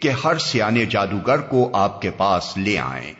کہ ہر سیانے جادوگر کو آپ کے پاس لے آئیں۔